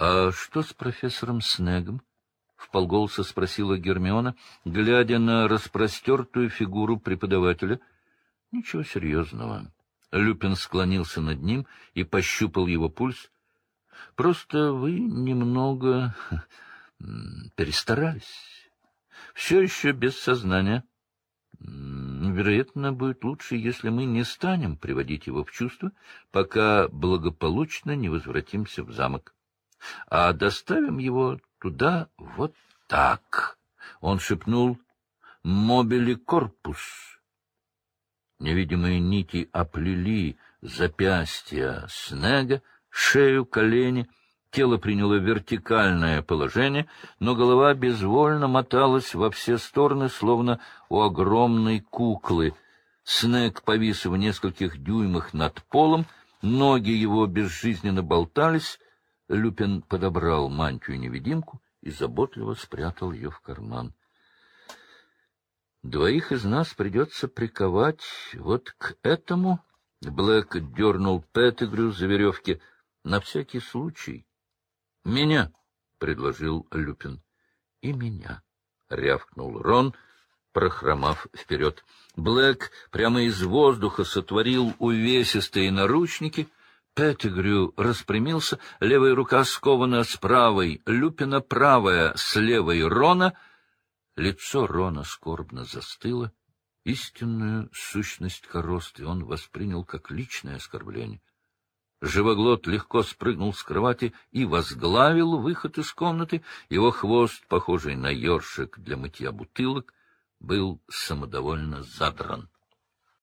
А что с профессором Снегом? — вполголоса спросила Гермиона, глядя на распростертую фигуру преподавателя. — Ничего серьезного. Люпин склонился над ним и пощупал его пульс. — Просто вы немного перестарались. Все еще без сознания. Вероятно, будет лучше, если мы не станем приводить его в чувство, пока благополучно не возвратимся в замок. А доставим его туда вот так. Он шепнул «Мобили корпус». Невидимые нити оплели запястья Снега, шею, колени. Тело приняло вертикальное положение, но голова безвольно моталась во все стороны, словно у огромной куклы. Снег повис в нескольких дюймах над полом, ноги его безжизненно болтались. Люпин подобрал мантию-невидимку и заботливо спрятал ее в карман. Двоих из нас придется приковать вот к этому. Блэк дернул Петтигрю за веревки. На всякий случай. — Меня, — предложил Люпин. — И меня, — рявкнул Рон, прохромав вперед. Блэк прямо из воздуха сотворил увесистые наручники. Петтигрю распрямился, левая рука скована с правой, Люпина правая с левой Рона — Лицо Рона скорбно застыло. Истинную сущность коросты он воспринял как личное оскорбление. Живоглот легко спрыгнул с кровати и возглавил выход из комнаты. Его хвост, похожий на ёршик для мытья бутылок, был самодовольно задран.